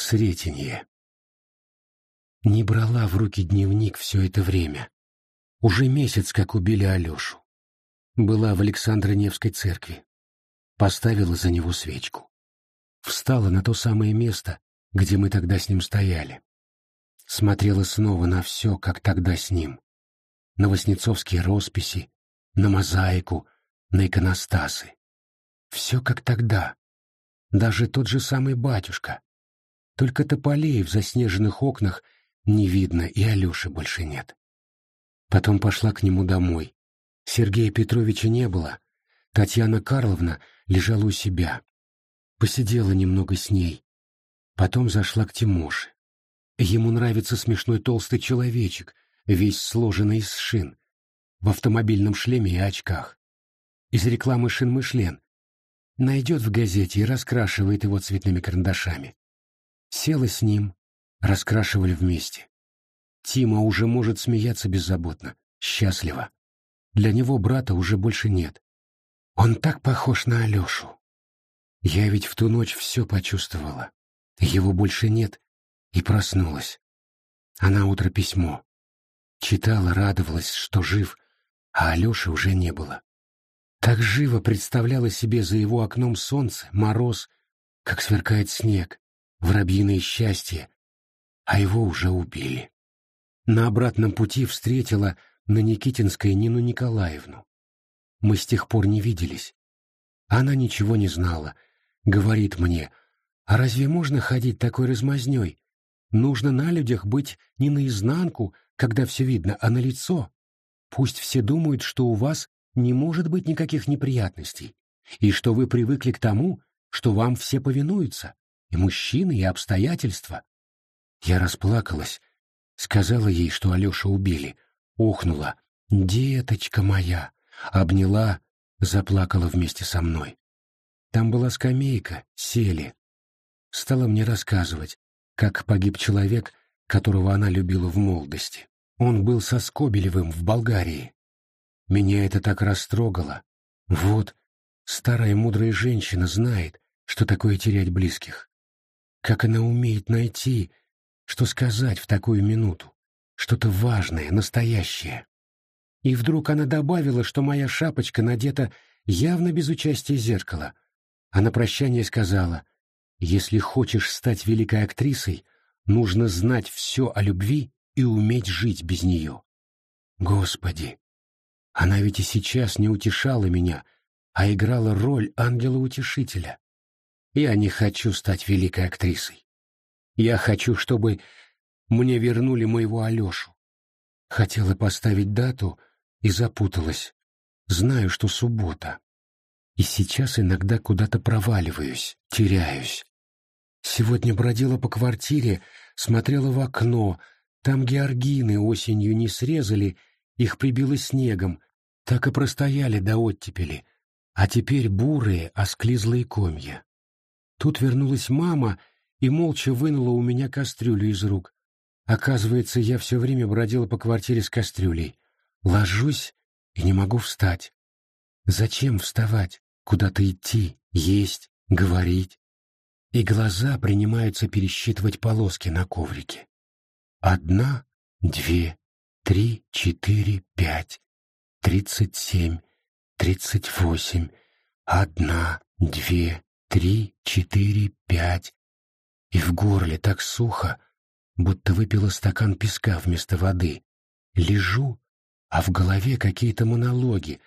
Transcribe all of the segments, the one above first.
Сретенье. Не брала в руки дневник все это время. Уже месяц, как убили Алешу. Была в Александро-Невской церкви. Поставила за него свечку. Встала на то самое место, где мы тогда с ним стояли. Смотрела снова на все, как тогда с ним. На воснецовские росписи, на мозаику, на иконостасы. Все как тогда. Даже тот же самый батюшка. Только тополей в заснеженных окнах не видно, и Алеши больше нет. Потом пошла к нему домой. Сергея Петровича не было. Татьяна Карловна лежала у себя. Посидела немного с ней. Потом зашла к Тимоше. Ему нравится смешной толстый человечек, весь сложенный из шин, в автомобильном шлеме и очках. Из рекламы шин Мышлен. Найдет в газете и раскрашивает его цветными карандашами. Села с ним, раскрашивали вместе. Тима уже может смеяться беззаботно, счастливо. Для него брата уже больше нет. Он так похож на Алешу. Я ведь в ту ночь все почувствовала. Его больше нет, и проснулась. А на утро письмо. Читала, радовалась, что жив, а Алеши уже не было. Так живо представляла себе за его окном солнце, мороз, как сверкает снег, воробьиное счастье, а его уже убили. На обратном пути встретила на Никитинской Нину Николаевну. Мы с тех пор не виделись. Она ничего не знала. Говорит мне, а разве можно ходить такой размазнёй? Нужно на людях быть не наизнанку, когда все видно, а на лицо. Пусть все думают, что у вас не может быть никаких неприятностей, и что вы привыкли к тому, что вам все повинуются, и мужчины, и обстоятельства. Я расплакалась, сказала ей, что Алеша убили, охнула. «Деточка моя!» Обняла, заплакала вместе со мной. Там была скамейка, сели. Стала мне рассказывать, как погиб человек, которого она любила в молодости. Он был со Скобелевым в Болгарии. Меня это так растрогало. Вот, старая мудрая женщина знает, что такое терять близких. Как она умеет найти, что сказать в такую минуту? Что-то важное, настоящее. И вдруг она добавила, что моя шапочка надета явно без участия зеркала. А на прощание сказала, «Если хочешь стать великой актрисой, нужно знать все о любви и уметь жить без нее». Господи! Она ведь и сейчас не утешала меня, а играла роль ангела-утешителя. Я не хочу стать великой актрисой. Я хочу, чтобы мне вернули моего Алешу. Хотела поставить дату и запуталась. Знаю, что суббота. И сейчас иногда куда-то проваливаюсь, теряюсь. Сегодня бродила по квартире, смотрела в окно. Там георгины осенью не срезали, их прибило снегом. Так и простояли до оттепели. А теперь бурые, осклизлые комья. Тут вернулась мама и молча вынула у меня кастрюлю из рук. Оказывается, я все время бродила по квартире с кастрюлей. Ложусь и не могу встать. Зачем вставать? Куда-то идти, есть, говорить? И глаза принимаются пересчитывать полоски на коврике. Одна, две, три, четыре, пять, тридцать семь, тридцать восемь. Одна, две, три, четыре, пять, и в горле так сухо, будто выпила стакан песка вместо воды. Лежу, а в голове какие-то монологи,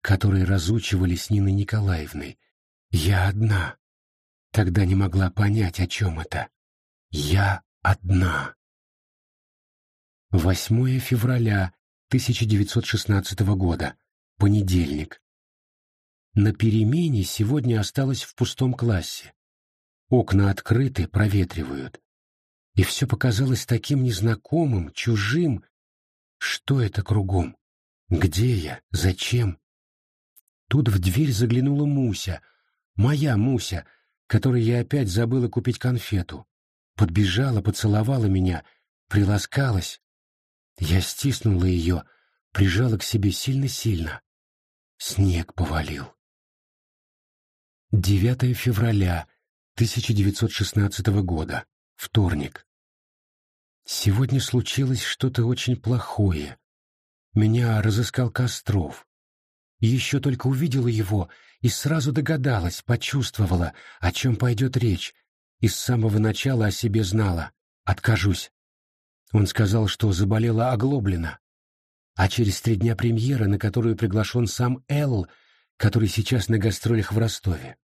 которые разучивали с Ниной Николаевной. Я одна. Тогда не могла понять, о чем это. Я одна. 8 февраля 1916 года. Понедельник. На перемене сегодня осталась в пустом классе. Окна открыты, проветривают. И все показалось таким незнакомым, чужим. Что это кругом? Где я? Зачем? Тут в дверь заглянула Муся, моя Муся, которой я опять забыла купить конфету. Подбежала, поцеловала меня, приласкалась. Я стиснула ее, прижала к себе сильно-сильно. Снег повалил. 9 февраля 1916 года. Вторник. Сегодня случилось что-то очень плохое. Меня разыскал Костров. Еще только увидела его и сразу догадалась, почувствовала, о чем пойдет речь, и с самого начала о себе знала. Откажусь. Он сказал, что заболела оглоблена. А через три дня премьера, на которую приглашен сам Эл, который сейчас на гастролях в Ростове.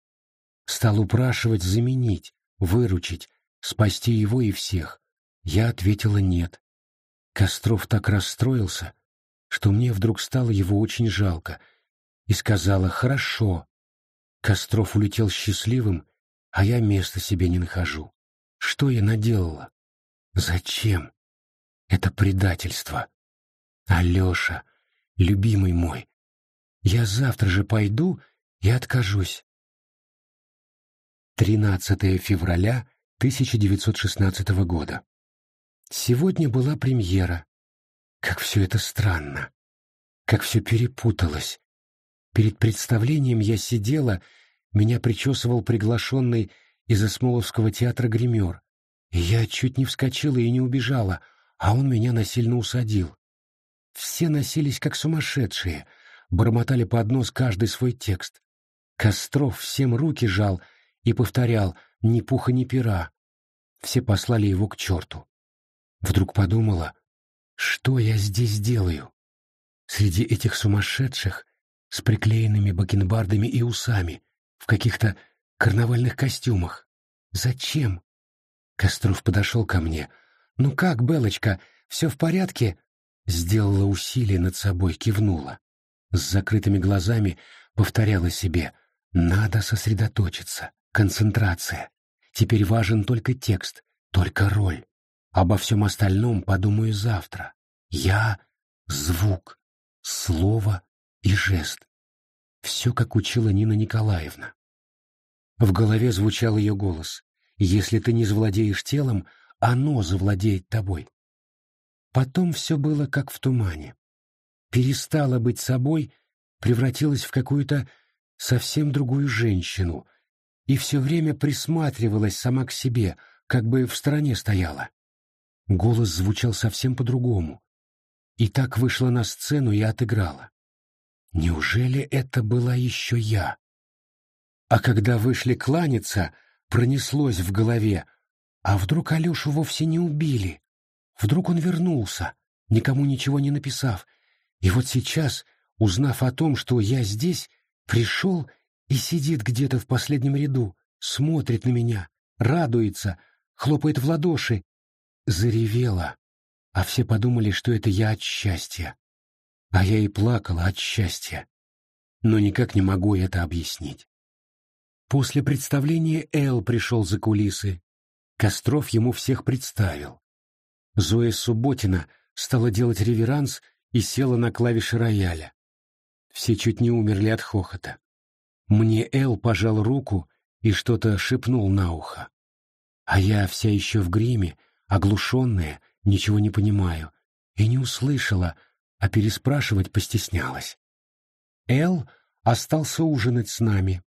Стал упрашивать заменить, выручить, спасти его и всех. Я ответила нет. Костров так расстроился, что мне вдруг стало его очень жалко, и сказала «хорошо». Костров улетел счастливым, а я места себе не нахожу. Что я наделала? Зачем? Это предательство. Алеша, любимый мой, я завтра же пойду и откажусь. 13 февраля 1916 года. Сегодня была премьера. Как все это странно. Как все перепуталось. Перед представлением я сидела, меня причесывал приглашенный из Осмоловского театра гример. Я чуть не вскочила и не убежала, а он меня насильно усадил. Все носились как сумасшедшие, бормотали под нос каждый свой текст. Костров всем руки жал и повторял «ни пуха, ни пера». Все послали его к черту. Вдруг подумала, что я здесь делаю? Среди этих сумасшедших, с приклеенными бакенбардами и усами, в каких-то карнавальных костюмах. Зачем? Костров подошел ко мне. «Ну как, Белочка, все в порядке?» Сделала усилие над собой, кивнула. С закрытыми глазами повторяла себе «Надо сосредоточиться, концентрация. Теперь важен только текст, только роль. Обо всем остальном подумаю завтра. Я — звук, слово и жест. Все, как учила Нина Николаевна. В голове звучал ее голос. «Если ты не завладеешь телом, оно завладеет тобой». Потом все было как в тумане. Перестала быть собой, превратилась в какую-то совсем другую женщину и все время присматривалась сама к себе, как бы в стороне стояла. Голос звучал совсем по-другому. И так вышла на сцену и отыграла. Неужели это была еще я? А когда вышли кланяться, пронеслось в голове, а вдруг Алешу вовсе не убили? Вдруг он вернулся, никому ничего не написав, и вот сейчас, узнав о том, что я здесь, пришел и сидит где-то в последнем ряду, смотрит на меня, радуется, хлопает в ладоши. Заревела, а все подумали, что это я от счастья. А я и плакала от счастья. Но никак не могу это объяснить. После представления Эл пришел за кулисы. Костров ему всех представил. Зоя Субботина стала делать реверанс и села на клавиши рояля. Все чуть не умерли от хохота. Мне Эл пожал руку и что-то шепнул на ухо. А я вся еще в гриме, оглушенная, ничего не понимаю, и не услышала, а переспрашивать постеснялась. Эл остался ужинать с нами.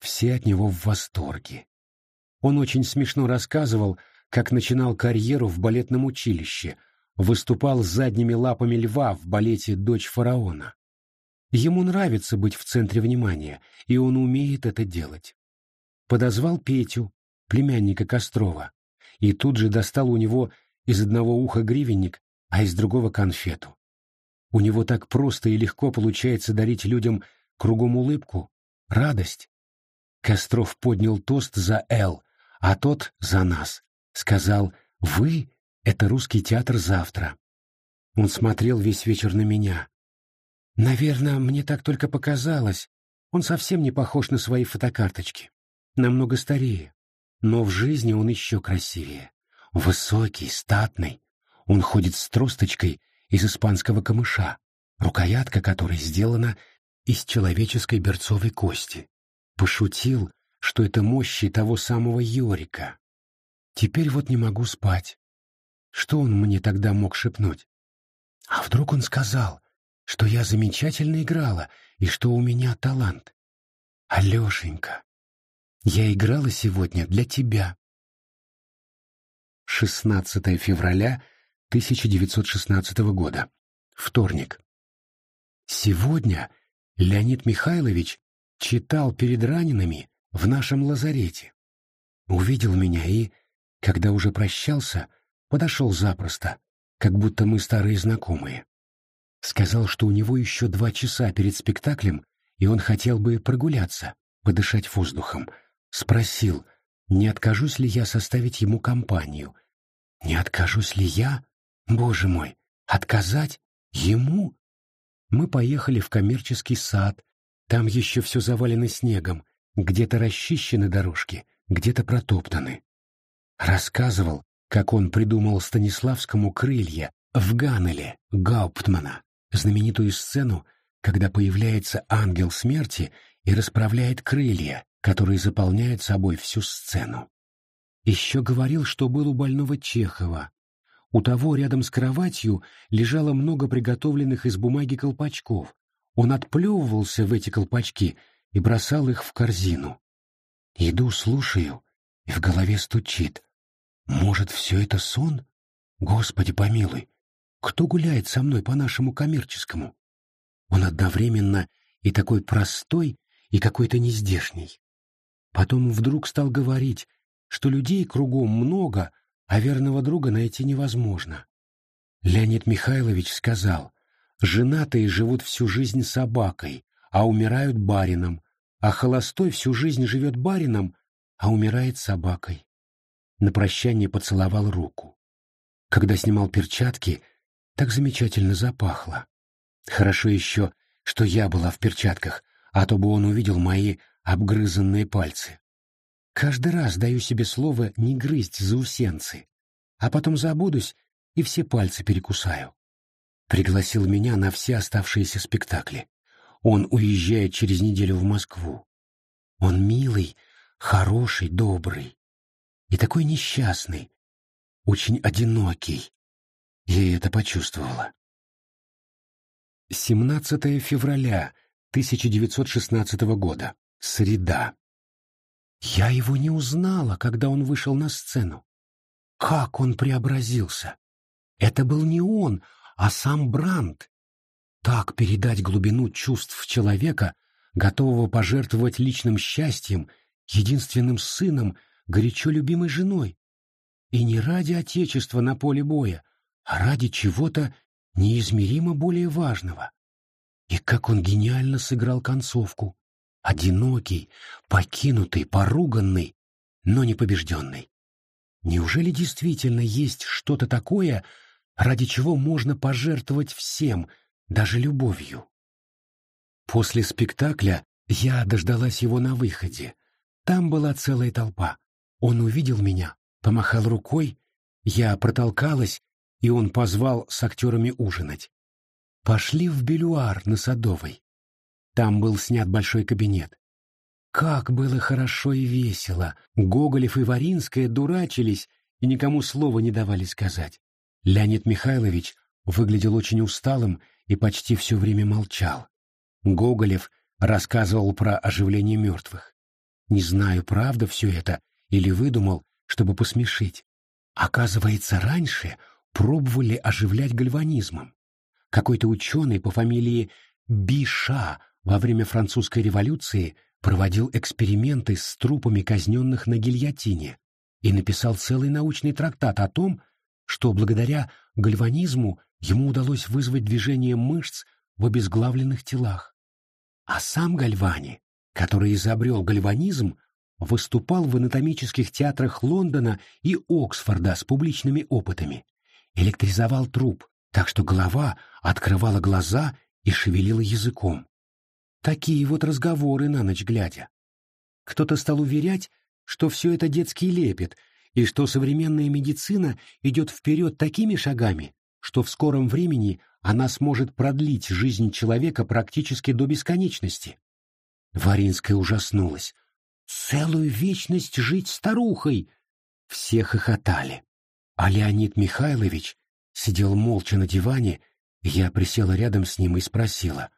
Все от него в восторге. Он очень смешно рассказывал, как начинал карьеру в балетном училище, выступал задними лапами льва в балете «Дочь фараона». Ему нравится быть в центре внимания, и он умеет это делать. Подозвал Петю, племянника Кострова, и тут же достал у него из одного уха гривенник, а из другого конфету. У него так просто и легко получается дарить людям кругом улыбку, радость. Костров поднял тост за Эл, а тот за нас. Сказал «Вы — это русский театр завтра». Он смотрел весь вечер на меня. Наверное, мне так только показалось. Он совсем не похож на свои фотокарточки. Намного старее. Но в жизни он еще красивее. Высокий, статный. Он ходит с тросточкой из испанского камыша, рукоятка которой сделана из человеческой берцовой кости. Пошутил, что это мощи того самого Йорика. Теперь вот не могу спать. Что он мне тогда мог шепнуть? А вдруг он сказал, что я замечательно играла и что у меня талант? Алешенька, я играла сегодня для тебя. 16 февраля 1916 года. Вторник. Сегодня Леонид Михайлович читал перед ранеными в нашем лазарете. Увидел меня и, когда уже прощался, подошел запросто, как будто мы старые знакомые. Сказал, что у него еще два часа перед спектаклем, и он хотел бы прогуляться, подышать воздухом. Спросил, не откажусь ли я составить ему компанию. Не откажусь ли я? Боже мой, отказать? Ему? Мы поехали в коммерческий сад, там еще все завалено снегом, где-то расчищены дорожки, где-то протоптаны. Рассказывал, как он придумал Станиславскому крылья в Ганнеле Гауптмана, знаменитую сцену, когда появляется ангел смерти и расправляет крылья, которые заполняют собой всю сцену. Еще говорил, что был у больного Чехова. У того рядом с кроватью лежало много приготовленных из бумаги колпачков. Он отплевывался в эти колпачки и бросал их в корзину. Иду, слушаю, и в голове стучит. Может, все это сон? Господи помилуй, кто гуляет со мной по нашему коммерческому? Он одновременно и такой простой, и какой-то нездешний. Потом вдруг стал говорить, что людей кругом много, а верного друга найти невозможно. Леонид Михайлович сказал, женатые живут всю жизнь собакой, а умирают барином, а холостой всю жизнь живет барином, а умирает собакой. На прощание поцеловал руку. Когда снимал перчатки, так замечательно запахло. Хорошо еще, что я была в перчатках, а то бы он увидел мои обгрызанные пальцы. Каждый раз даю себе слово не грызть заусенцы, а потом забудусь и все пальцы перекусаю. Пригласил меня на все оставшиеся спектакли. Он уезжает через неделю в Москву. Он милый, хороший, добрый. И такой несчастный, очень одинокий. Я это почувствовала. 17 февраля 1916 года. Среда. Я его не узнала, когда он вышел на сцену. Как он преобразился! Это был не он, а сам Брандт, так передать глубину чувств человека, готового пожертвовать личным счастьем, единственным сыном, горячо любимой женой. И не ради Отечества на поле боя, а ради чего-то неизмеримо более важного. И как он гениально сыграл концовку. Одинокий, покинутый, поруганный, но не побежденный. Неужели действительно есть что-то такое, ради чего можно пожертвовать всем — даже любовью. После спектакля я дождалась его на выходе. Там была целая толпа. Он увидел меня, помахал рукой, я протолкалась, и он позвал с актерами ужинать. Пошли в Белюар на Садовой. Там был снят большой кабинет. Как было хорошо и весело! Гоголев и Варинская дурачились и никому слова не давали сказать. Леонид Михайлович выглядел очень усталым и почти все время молчал. Гоголев рассказывал про оживление мертвых. Не знаю, правда все это или выдумал, чтобы посмешить. Оказывается, раньше пробовали оживлять гальванизмом. Какой-то ученый по фамилии Биша во время французской революции проводил эксперименты с трупами казненных на гильотине и написал целый научный трактат о том, что благодаря гальванизму ему удалось вызвать движение мышц в обезглавленных телах. А сам Гальвани, который изобрел гальванизм, выступал в анатомических театрах Лондона и Оксфорда с публичными опытами. Электризовал труп, так что голова открывала глаза и шевелила языком. Такие вот разговоры на ночь глядя. Кто-то стал уверять, что все это детский лепет, и что современная медицина идет вперед такими шагами, что в скором времени она сможет продлить жизнь человека практически до бесконечности. Варинская ужаснулась. «Целую вечность жить старухой!» Все хохотали. А Леонид Михайлович сидел молча на диване, я присела рядом с ним и спросила,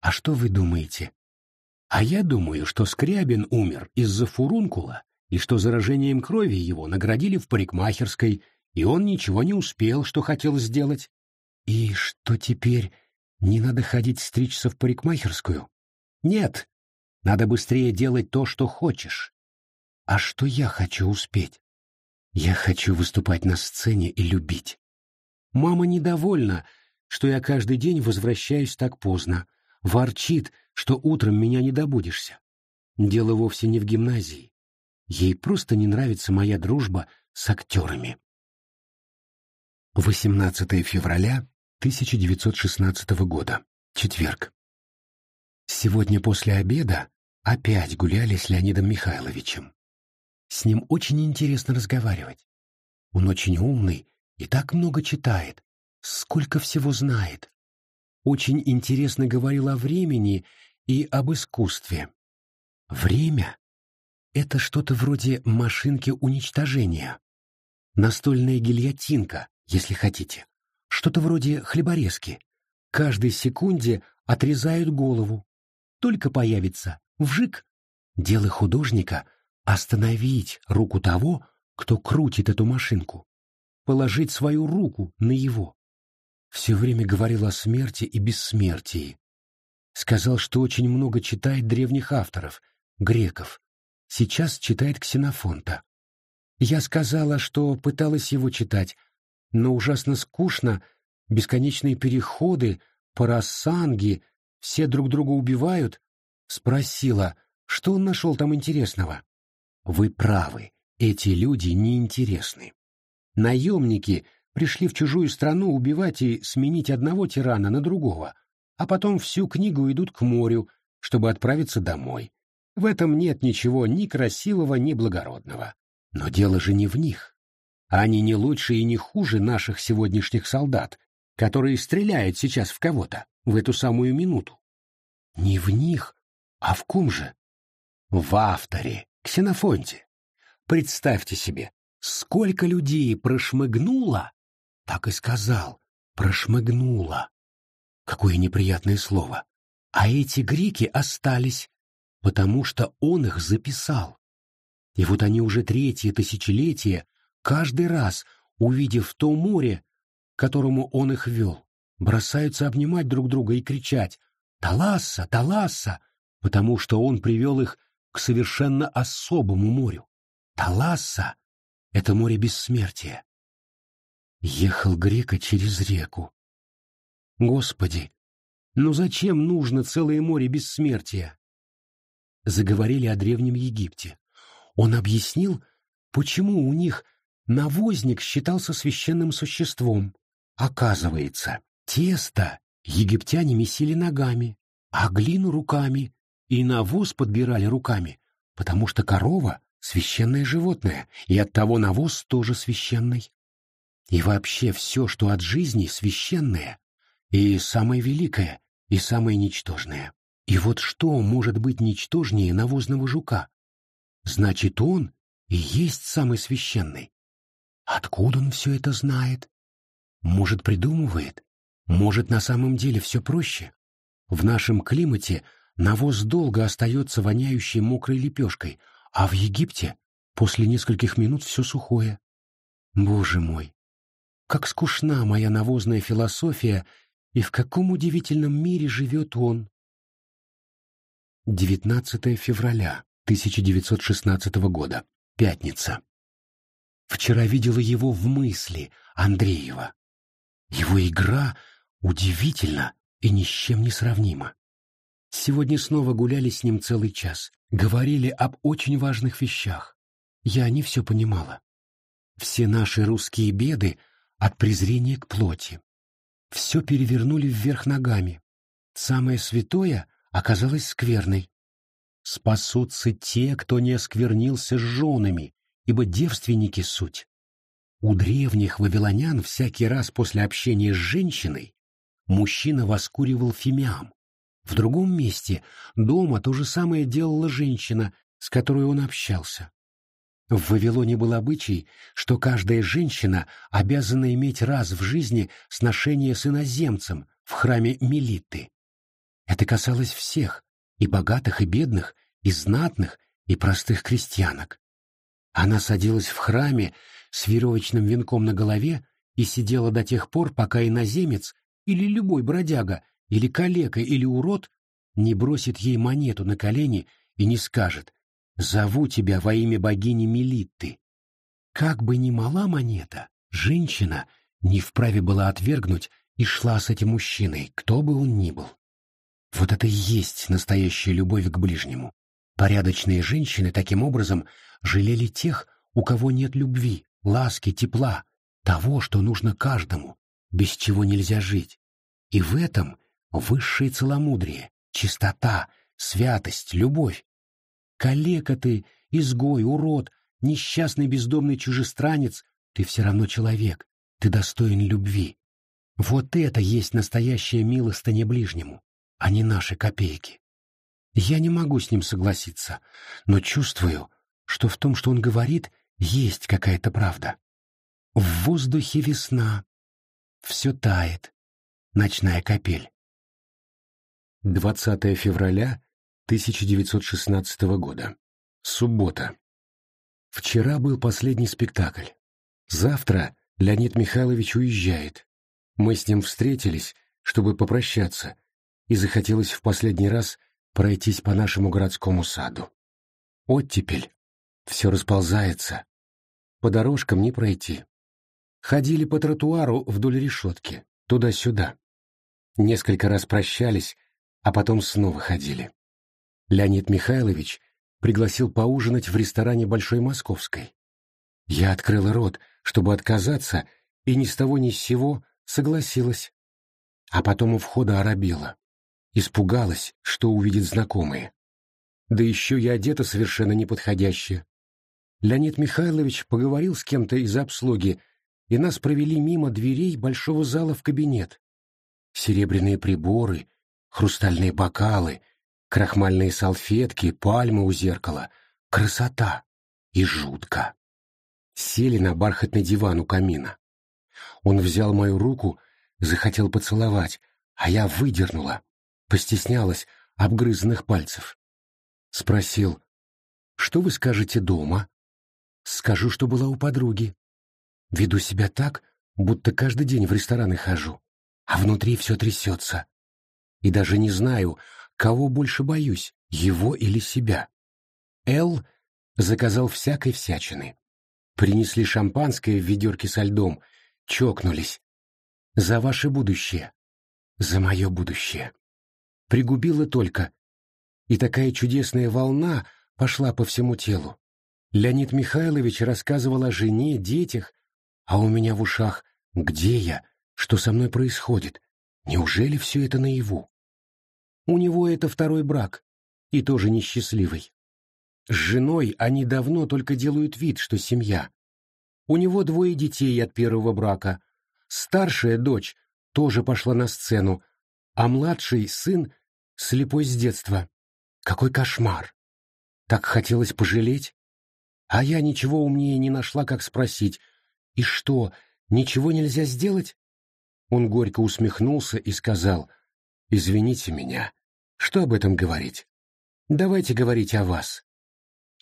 «А что вы думаете?» «А я думаю, что Скрябин умер из-за фурункула, и что заражением крови его наградили в парикмахерской, и он ничего не успел, что хотел сделать. И что теперь, не надо ходить стричься в парикмахерскую? Нет, надо быстрее делать то, что хочешь. А что я хочу успеть? Я хочу выступать на сцене и любить. Мама недовольна, что я каждый день возвращаюсь так поздно, ворчит, что утром меня не добудешься. Дело вовсе не в гимназии. Ей просто не нравится моя дружба с актерами. 18 февраля 1916 года. Четверг. Сегодня после обеда опять гуляли с Леонидом Михайловичем. С ним очень интересно разговаривать. Он очень умный и так много читает, сколько всего знает. Очень интересно говорил о времени и об искусстве. Время — это что-то вроде машинки уничтожения. Настольная гильотинка, если хотите. Что-то вроде хлеборезки. Каждой секунде отрезают голову. Только появится вжик. Дело художника — остановить руку того, кто крутит эту машинку. Положить свою руку на его. Все время говорил о смерти и бессмертии. Сказал, что очень много читает древних авторов, греков. Сейчас читает Ксенофонта. Я сказала, что пыталась его читать, но ужасно скучно, бесконечные переходы, парасанги, все друг друга убивают, спросила, что он нашел там интересного. Вы правы, эти люди неинтересны. Наемники пришли в чужую страну убивать и сменить одного тирана на другого, а потом всю книгу идут к морю, чтобы отправиться домой. В этом нет ничего ни красивого, ни благородного. Но дело же не в них. Они не лучше и не хуже наших сегодняшних солдат, которые стреляют сейчас в кого-то в эту самую минуту. Не в них, а в ком же? В авторе, Ксенофонте. Представьте себе, сколько людей прошмыгнуло, так и сказал, прошмыгнуло. Какое неприятное слово. А эти греки остались, потому что он их записал. И вот они уже третье тысячелетие каждый раз, увидев то море, которому он их вел, бросаются обнимать друг друга и кричать «Таласса! Таласса!», потому что он привел их к совершенно особому морю. Таласса — это море бессмертия. Ехал грека через реку. Господи, ну зачем нужно целое море бессмертия? Заговорили о Древнем Египте. Он объяснил, почему у них навозник считался священным существом. Оказывается, тесто египтяне месили ногами, а глину руками, и навоз подбирали руками, потому что корова — священное животное, и оттого навоз тоже священный. И вообще все, что от жизни, священное, и самое великое, и самое ничтожное. И вот что может быть ничтожнее навозного жука? Значит, он и есть самый священный. Откуда он все это знает? Может, придумывает? Может, на самом деле все проще? В нашем климате навоз долго остается воняющей мокрой лепешкой, а в Египте после нескольких минут все сухое. Боже мой! Как скучна моя навозная философия, и в каком удивительном мире живет он! 19 февраля 1916 года. Пятница. Вчера видела его в мысли, Андреева. Его игра удивительна и ни с чем не сравнима. Сегодня снова гуляли с ним целый час, говорили об очень важных вещах. Я не все понимала. Все наши русские беды от презрения к плоти. Все перевернули вверх ногами. Самое святое оказалось скверной. Спасутся те, кто не осквернился с женами, ибо девственники суть. У древних вавилонян всякий раз после общения с женщиной мужчина воскуривал фимиам. В другом месте дома то же самое делала женщина, с которой он общался. В Вавилоне был обычай, что каждая женщина обязана иметь раз в жизни сношение с иноземцем в храме Мелиты. Это касалось всех, и богатых, и бедных, и знатных, и простых крестьянок. Она садилась в храме с веревочным венком на голове и сидела до тех пор, пока иноземец или любой бродяга, или калека, или урод не бросит ей монету на колени и не скажет «Зову тебя во имя богини Мелитты». Как бы ни мала монета, женщина не вправе была отвергнуть и шла с этим мужчиной, кто бы он ни был. Вот это и есть настоящая любовь к ближнему. Порядочные женщины таким образом жалели тех, у кого нет любви, ласки, тепла, того, что нужно каждому, без чего нельзя жить. И в этом высшее целомудрие, чистота, святость, любовь. Калека ты, изгой, урод, несчастный бездомный чужестранец, ты все равно человек, ты достоин любви. Вот это есть настоящая милостыня ближнему, а не наши копейки. Я не могу с ним согласиться, но чувствую, что в том, что он говорит, есть какая-то правда. В воздухе весна. Все тает. Ночная капель. 20 февраля 1916 года. Суббота. Вчера был последний спектакль. Завтра Леонид Михайлович уезжает. Мы с ним встретились, чтобы попрощаться, и захотелось в последний раз пройтись по нашему городскому саду. Оттепель. Все расползается. По дорожкам не пройти. Ходили по тротуару вдоль решетки, туда-сюда. Несколько раз прощались, а потом снова ходили. Леонид Михайлович пригласил поужинать в ресторане Большой Московской. Я открыла рот, чтобы отказаться, и ни с того ни с сего согласилась. А потом у входа оробела. Испугалась, что увидит знакомые. Да еще я одета совершенно неподходяще. Леонид Михайлович поговорил с кем-то из обслуги, и нас провели мимо дверей большого зала в кабинет. Серебряные приборы, хрустальные бокалы, крахмальные салфетки, пальмы у зеркала. Красота! И жутко. Сели на бархатный диван у камина. Он взял мою руку, захотел поцеловать, а я выдернула, постеснялась обгрызанных пальцев. Спросил, что вы скажете дома? Скажу, что была у подруги. Веду себя так, будто каждый день в рестораны хожу, а внутри все трясется. И даже не знаю, Кого больше боюсь, его или себя? Эл заказал всякой всячины. Принесли шампанское в ведерке со льдом, чокнулись. За ваше будущее. За мое будущее. Пригубила только. И такая чудесная волна пошла по всему телу. Леонид Михайлович рассказывал о жене, детях, а у меня в ушах «Где я? Что со мной происходит? Неужели все это наяву?» У него это второй брак, и тоже несчастливый. С женой они давно только делают вид, что семья. У него двое детей от первого брака. Старшая дочь тоже пошла на сцену, а младший сын слепой с детства. Какой кошмар! Так хотелось пожалеть. А я ничего умнее не нашла, как спросить. И что, ничего нельзя сделать? Он горько усмехнулся и сказал, «Извините меня, что об этом говорить? Давайте говорить о вас.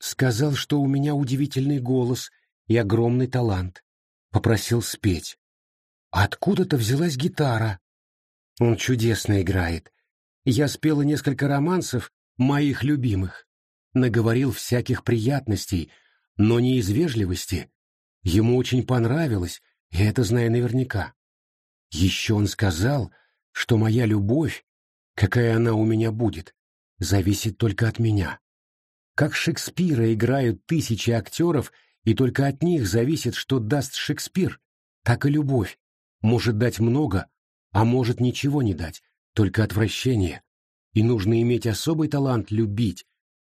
Сказал, что у меня удивительный голос и огромный талант. Попросил спеть. Откуда-то взялась гитара. Он чудесно играет. Я спела несколько романсов моих любимых. Наговорил всяких приятностей, но не из вежливости. Ему очень понравилось, я это знаю наверняка. Еще он сказал, что моя любовь Какая она у меня будет, зависит только от меня. Как Шекспира играют тысячи актеров, и только от них зависит, что даст Шекспир, так и любовь. Может дать много, а может ничего не дать, только отвращение. И нужно иметь особый талант любить,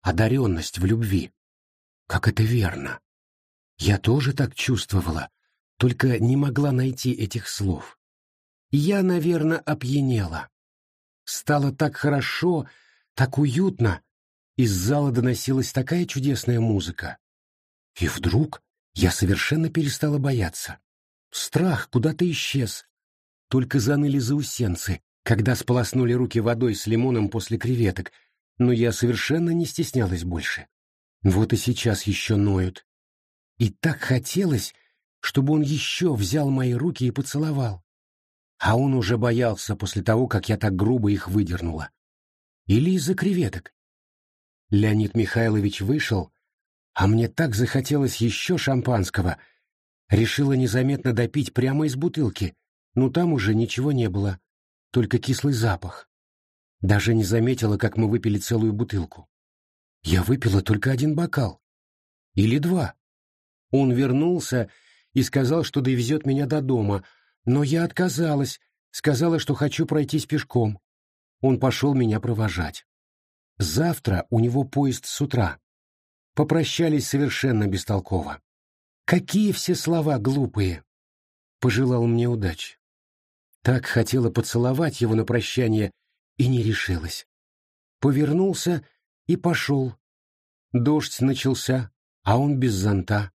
одаренность в любви. Как это верно. Я тоже так чувствовала, только не могла найти этих слов. Я, наверное, опьянела. Стало так хорошо, так уютно. Из зала доносилась такая чудесная музыка. И вдруг я совершенно перестала бояться. Страх куда-то исчез. Только заныли заусенцы, когда сполоснули руки водой с лимоном после креветок, но я совершенно не стеснялась больше. Вот и сейчас еще ноют. И так хотелось, чтобы он еще взял мои руки и поцеловал. А он уже боялся после того, как я так грубо их выдернула. Или из-за креветок. Леонид Михайлович вышел, а мне так захотелось еще шампанского. Решила незаметно допить прямо из бутылки, но там уже ничего не было, только кислый запах. Даже не заметила, как мы выпили целую бутылку. Я выпила только один бокал. Или два. Он вернулся и сказал, что довезет меня до дома, но я отказалась, сказала, что хочу пройтись пешком. Он пошел меня провожать. Завтра у него поезд с утра. Попрощались совершенно бестолково. Какие все слова глупые! Пожелал мне удачи. Так хотела поцеловать его на прощание и не решилась. Повернулся и пошел. Дождь начался, а он без зонта.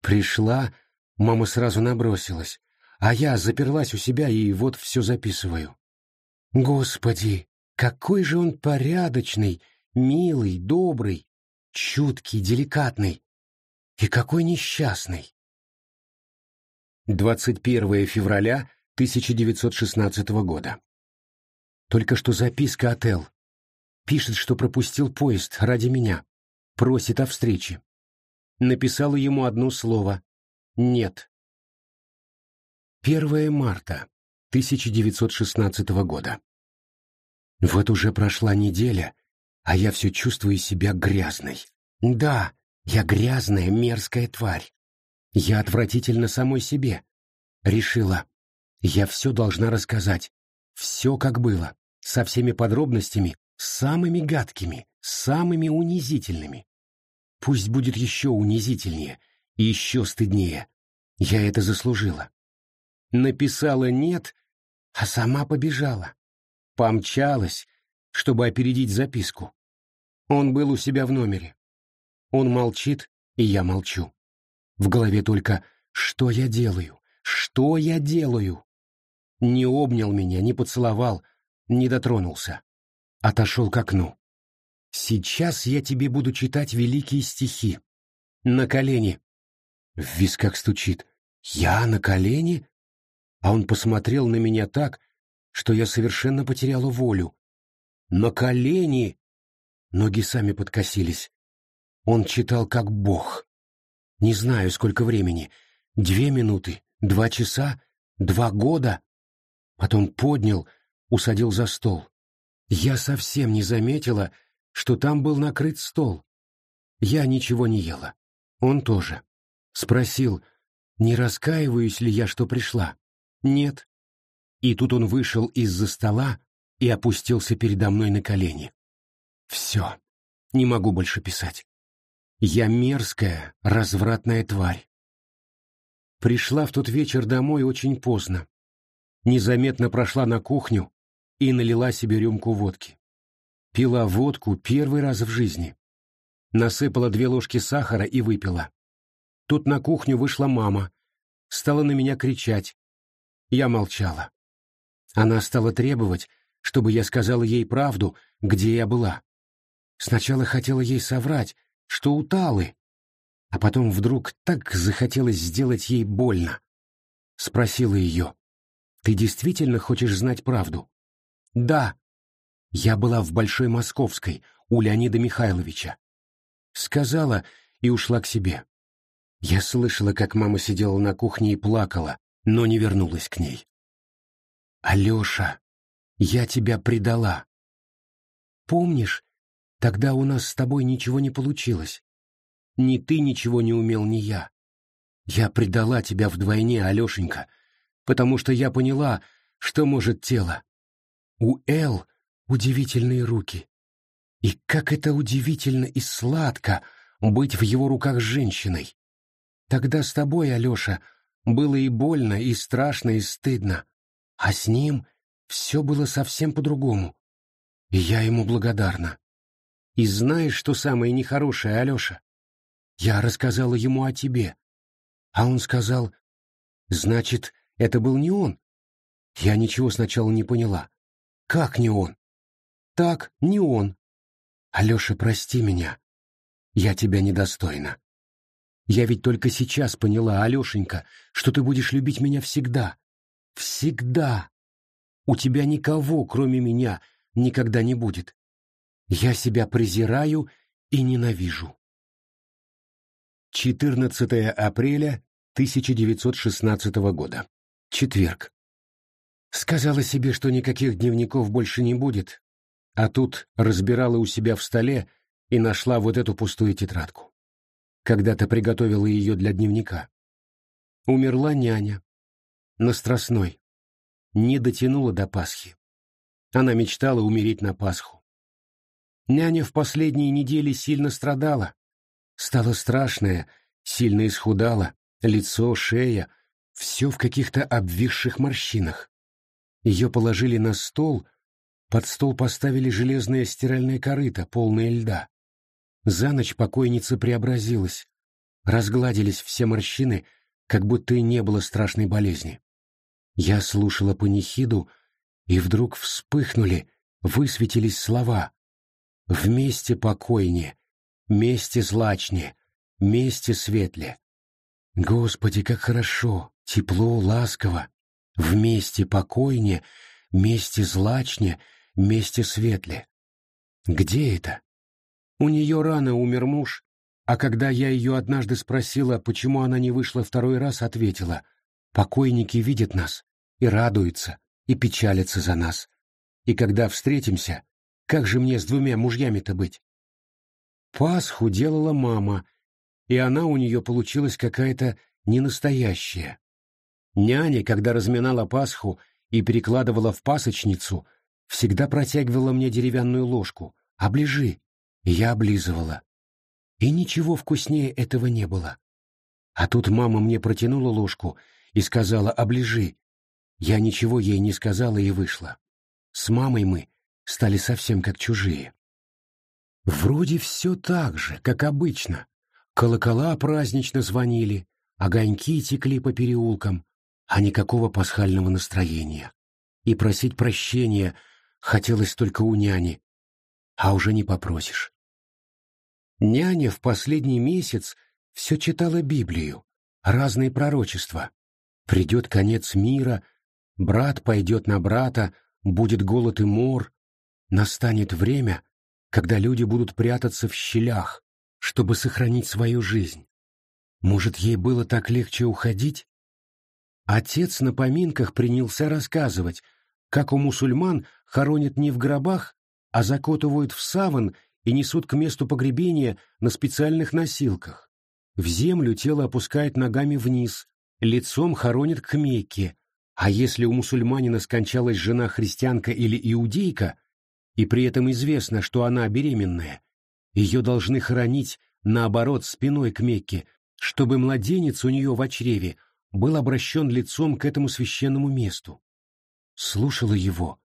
Пришла, мама сразу набросилась, а я заперлась у себя и вот все записываю. Господи, какой же он порядочный, милый, добрый, чуткий, деликатный. И какой несчастный. 21 февраля 1916 года. Только что записка от Эл. Пишет, что пропустил поезд ради меня. Просит о встрече. Написала ему одно слово. Нет. 1 марта 1916 года. Вот уже прошла неделя, а я все чувствую себя грязной. Да, я грязная, мерзкая тварь. Я отвратительно самой себе. Решила, я все должна рассказать. Все как было, со всеми подробностями, самыми гадкими, самыми унизительными. Пусть будет еще унизительнее еще стыднее. Я это заслужила. Написала «нет», а сама побежала. Помчалась, чтобы опередить записку. Он был у себя в номере. Он молчит, и я молчу. В голове только «что я делаю? Что я делаю?» Не обнял меня, не поцеловал, не дотронулся. Отошел к окну. Сейчас я тебе буду читать великие стихи. На колени. В висках стучит. Я на колени? А он посмотрел на меня так, что я совершенно потеряла волю. На колени! Ноги сами подкосились. Он читал как бог. Не знаю, сколько времени. Две минуты, два часа, два года. Потом поднял, усадил за стол. Я совсем не заметила, что там был накрыт стол. Я ничего не ела. Он тоже. Спросил, не раскаиваюсь ли я, что пришла. Нет. И тут он вышел из-за стола и опустился передо мной на колени. Все. Не могу больше писать. Я мерзкая, развратная тварь. Пришла в тот вечер домой очень поздно. Незаметно прошла на кухню и налила себе рюмку водки. Пила водку первый раз в жизни. Насыпала две ложки сахара и выпила. Тут на кухню вышла мама, стала на меня кричать. Я молчала. Она стала требовать, чтобы я сказала ей правду, где я была. Сначала хотела ей соврать, что у Талы, а потом вдруг так захотелось сделать ей больно. Спросила ее, «Ты действительно хочешь знать правду?» «Да», я была в Большой Московской, у Леонида Михайловича. Сказала и ушла к себе. Я слышала, как мама сидела на кухне и плакала, но не вернулась к ней. «Алеша, я тебя предала. Помнишь, тогда у нас с тобой ничего не получилось? Ни ты ничего не умел, ни я. Я предала тебя вдвойне, Алешенька, потому что я поняла, что может тело. У Эл удивительные руки. И как это удивительно и сладко быть в его руках женщиной. Тогда с тобой, Алеша, было и больно, и страшно, и стыдно. А с ним все было совсем по-другому. И я ему благодарна. И знаешь, что самое нехорошее, Алеша? Я рассказала ему о тебе. А он сказал, значит, это был не он. Я ничего сначала не поняла. Как не он? Так, не он. Алеша, прости меня. Я тебя недостойна. Я ведь только сейчас поняла, Алешенька, что ты будешь любить меня всегда. Всегда. У тебя никого, кроме меня, никогда не будет. Я себя презираю и ненавижу. 14 апреля 1916 года. Четверг. Сказала себе, что никаких дневников больше не будет, а тут разбирала у себя в столе и нашла вот эту пустую тетрадку. Когда-то приготовила ее для дневника. Умерла няня. На Страстной. Не дотянула до Пасхи. Она мечтала умереть на Пасху. Няня в последние недели сильно страдала. Стала страшная, сильно исхудала, лицо, шея, все в каких-то обвисших морщинах. Ее положили на стол, под стол поставили железное стиральное корыто, полное льда. За ночь покойница преобразилась. Разгладились все морщины, как будто и не было страшной болезни. Я слушала панихиду, и вдруг вспыхнули, высветились слова. «Вместе покойнее, вместе злачнее, вместе светле». Господи, как хорошо, тепло, ласково. Вместе покойнее, вместе злачнее, вместе светле. Где это? У нее рано умер муж, а когда я ее однажды спросила, почему она не вышла второй раз, ответила, «Покойники видят нас и радуются, и печалятся за нас. И когда встретимся, как же мне с двумя мужьями-то быть?» Пасху делала мама, и она у нее получилась какая-то ненастоящая. Няня, когда разминала Пасху и перекладывала в пасочницу, всегда протягивала мне деревянную ложку. «Оближи, я облизывала. И ничего вкуснее этого не было. А тут мама мне протянула ложку и сказала «оближи». Я ничего ей не сказала и вышла. С мамой мы стали совсем как чужие. Вроде все так же, как обычно. Колокола празднично звонили, огоньки текли по переулкам, а никакого пасхального настроения. И просить прощения хотелось только у няни, а уже не попросишь. Няня в последний месяц все читала Библию, разные пророчества. Придет конец мира, брат пойдет на брата, будет голод и мор. Настанет время, когда люди будут прятаться в щелях, чтобы сохранить свою жизнь. Может, ей было так легче уходить? Отец на поминках принялся рассказывать, как у мусульман хоронят не в гробах, а закотывают в саван и несут к месту погребения на специальных носилках. В землю тело опускают ногами вниз, лицом хоронят к Мекке, а если у мусульманина скончалась жена-христианка или иудейка, и при этом известно, что она беременная, ее должны хоронить, наоборот, спиной к Мекке, чтобы младенец у нее в чреве был обращен лицом к этому священному месту. Слушала его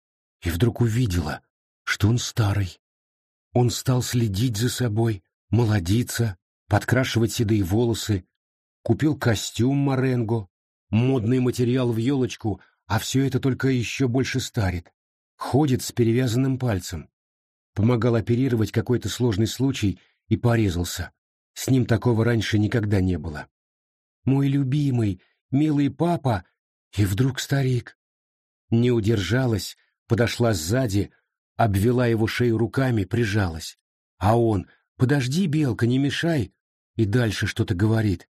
и вдруг увидела, что он старый. Он стал следить за собой, молодиться, подкрашивать седые волосы, купил костюм Маренго, модный материал в елочку, а все это только еще больше старит. Ходит с перевязанным пальцем. Помогал оперировать какой-то сложный случай и порезался. С ним такого раньше никогда не было. Мой любимый, милый папа, и вдруг старик. Не удержалась, подошла сзади, обвела его шею руками, прижалась. А он «Подожди, Белка, не мешай!» и дальше что-то говорит.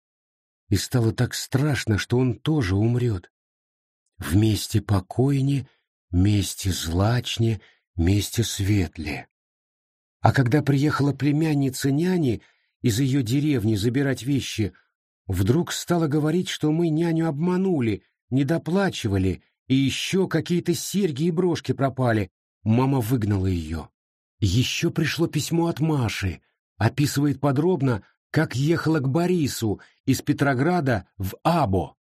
И стало так страшно, что он тоже умрет. Вместе покойнее, вместе злачнее, вместе светлее. А когда приехала племянница няни из ее деревни забирать вещи, вдруг стала говорить, что мы няню обманули, недоплачивали, и еще какие-то серьги и брошки пропали, Мама выгнала ее. Еще пришло письмо от Маши. Описывает подробно, как ехала к Борису из Петрограда в Або.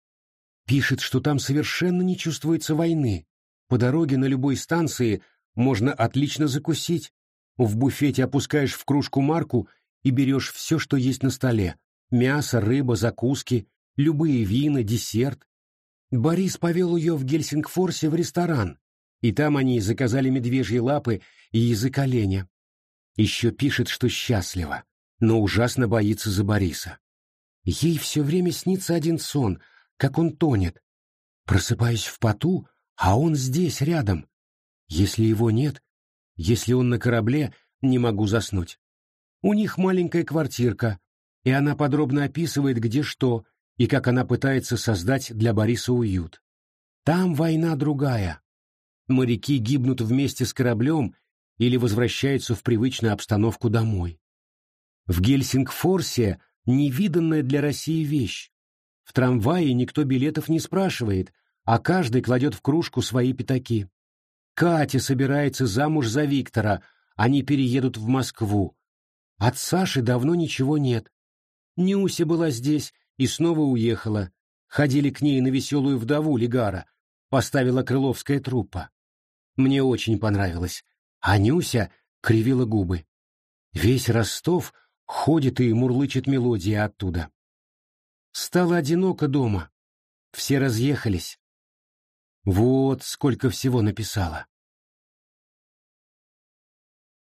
Пишет, что там совершенно не чувствуется войны. По дороге на любой станции можно отлично закусить. В буфете опускаешь в кружку марку и берешь все, что есть на столе. Мясо, рыба, закуски, любые вина, десерт. Борис повел ее в Гельсингфорсе в ресторан, и там они заказали медвежьи лапы и язык оленя. Еще пишет, что счастлива, но ужасно боится за Бориса. Ей все время снится один сон, как он тонет. Просыпаюсь в поту, а он здесь, рядом. Если его нет, если он на корабле, не могу заснуть. У них маленькая квартирка, и она подробно описывает, где что, и как она пытается создать для Бориса уют. Там война другая. Моряки гибнут вместе с кораблем или возвращаются в привычную обстановку домой. В Гельсингфорсе невиданная для России вещь. В трамвае никто билетов не спрашивает, а каждый кладет в кружку свои пятаки. Катя собирается замуж за Виктора, они переедут в Москву. От Саши давно ничего нет. Нюся была здесь и снова уехала. Ходили к ней на веселую вдову Легара, поставила крыловская труппа. Мне очень понравилось. А Нюся кривила губы. Весь Ростов ходит и мурлычет мелодии оттуда. Стало одиноко дома. Все разъехались. Вот сколько всего написала.